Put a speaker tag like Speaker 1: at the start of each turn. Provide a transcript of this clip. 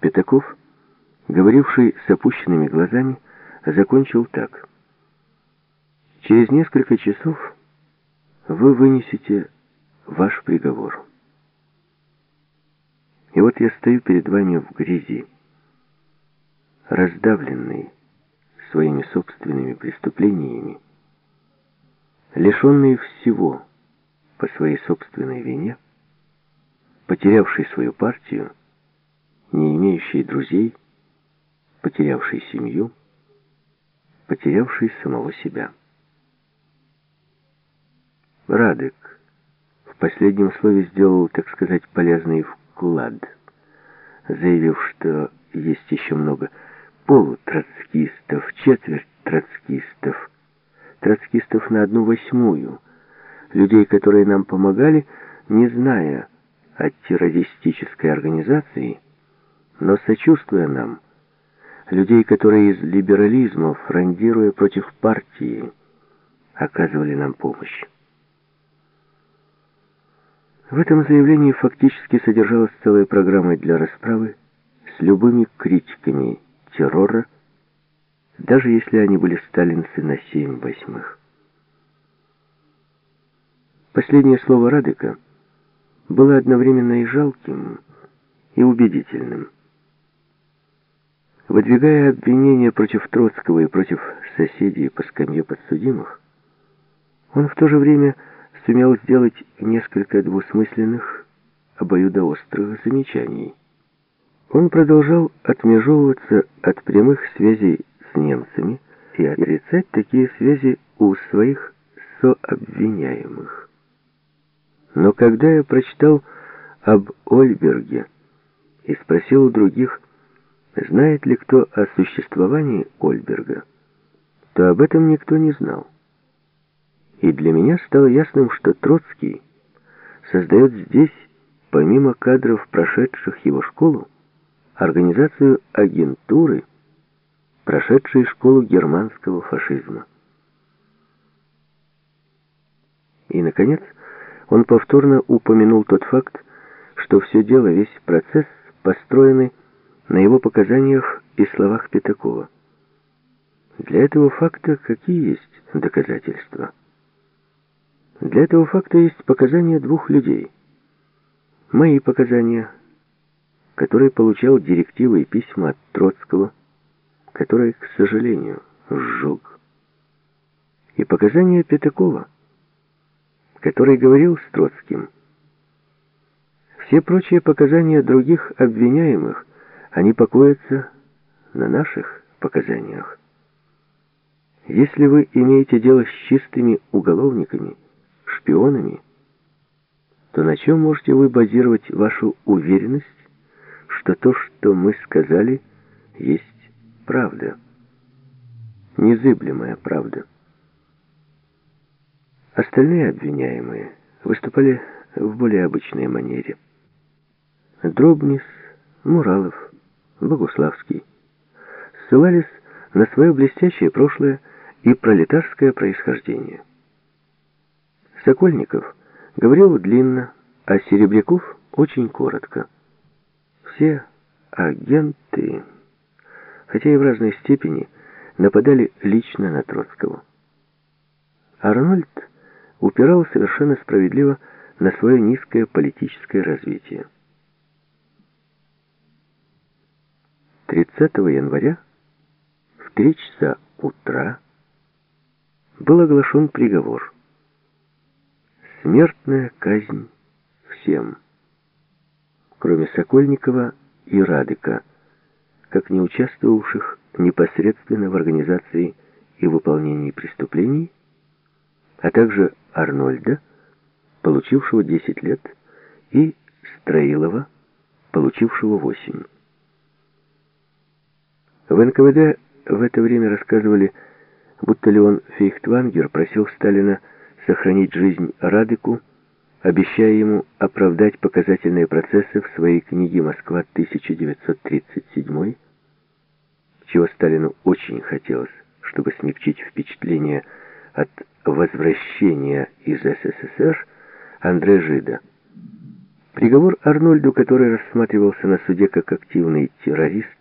Speaker 1: Пятаков, говоривший с опущенными глазами, закончил так. «Через несколько часов вы вынесете ваш приговор. И вот я стою перед вами в грязи, раздавленный своими собственными преступлениями, лишенный всего по своей собственной вине, потерявший свою партию, не имеющий друзей, потерявший семью, потерявший самого себя. Радек в последнем слове сделал, так сказать, полезный вклад, заявив, что есть еще много полутроцкистов, четверть троцкистов, троцкистов на одну восьмую, людей, которые нам помогали, не зная о террористической организации, но сочувствуя нам, людей, которые из либерализма, фрондируя против партии, оказывали нам помощь. В этом заявлении фактически содержалась целая программа для расправы с любыми критиками террора, даже если они были сталинцы на семь восьмых. Последнее слово Радека было одновременно и жалким, и убедительным. Выдвигая обвинения против Троцкого и против соседей по скамье подсудимых, он в то же время сумел сделать несколько двусмысленных, обоюдоострых замечаний. Он продолжал отмежевываться от прямых связей с немцами и отрицать такие связи у своих сообвиняемых. Но когда я прочитал об Ольберге и спросил у других, знает ли кто о существовании Ольберга, то об этом никто не знал. И для меня стало ясным, что Троцкий создает здесь, помимо кадров, прошедших его школу, организацию агентуры, прошедшей школу германского фашизма. И, наконец, он повторно упомянул тот факт, что все дело, весь процесс построены на его показаниях и словах Пятакова. Для этого факта какие есть доказательства? Для этого факта есть показания двух людей. Мои показания, которые получал директивы и письма от Троцкого, которые, к сожалению, сжег. И показания Пятакова, который говорил с Троцким. Все прочие показания других обвиняемых, они покоятся на наших показаниях. Если вы имеете дело с чистыми уголовниками, шпионами, то на чем можете вы базировать вашу уверенность, что то, что мы сказали, есть правда? Незыблемая правда. Остальные обвиняемые выступали в более обычной манере. Дробнис, Муралов, Богуславский ссылались на свое блестящее прошлое и пролетарское происхождение. Сокольников говорил длинно, а Серебряков очень коротко. Все агенты, хотя и в разной степени, нападали лично на Троцкого. Арнольд упирал совершенно справедливо на свое низкое политическое развитие. 30 января в 3 часа утра был оглашен приговор – Смертная казнь всем, кроме Сокольникова и Радыка, как не участвовавших непосредственно в организации и выполнении преступлений, а также Арнольда, получившего 10 лет, и Строилова, получившего 8. В НКВД в это время рассказывали, будто Леон Фейхтвангер просил Сталина сохранить жизнь Радыку, обещая ему оправдать показательные процессы в своей книге «Москва 1937», чего Сталину очень хотелось, чтобы смягчить впечатление от возвращения из СССР Андре Жида. Приговор Арнольду, который рассматривался на суде как активный террорист,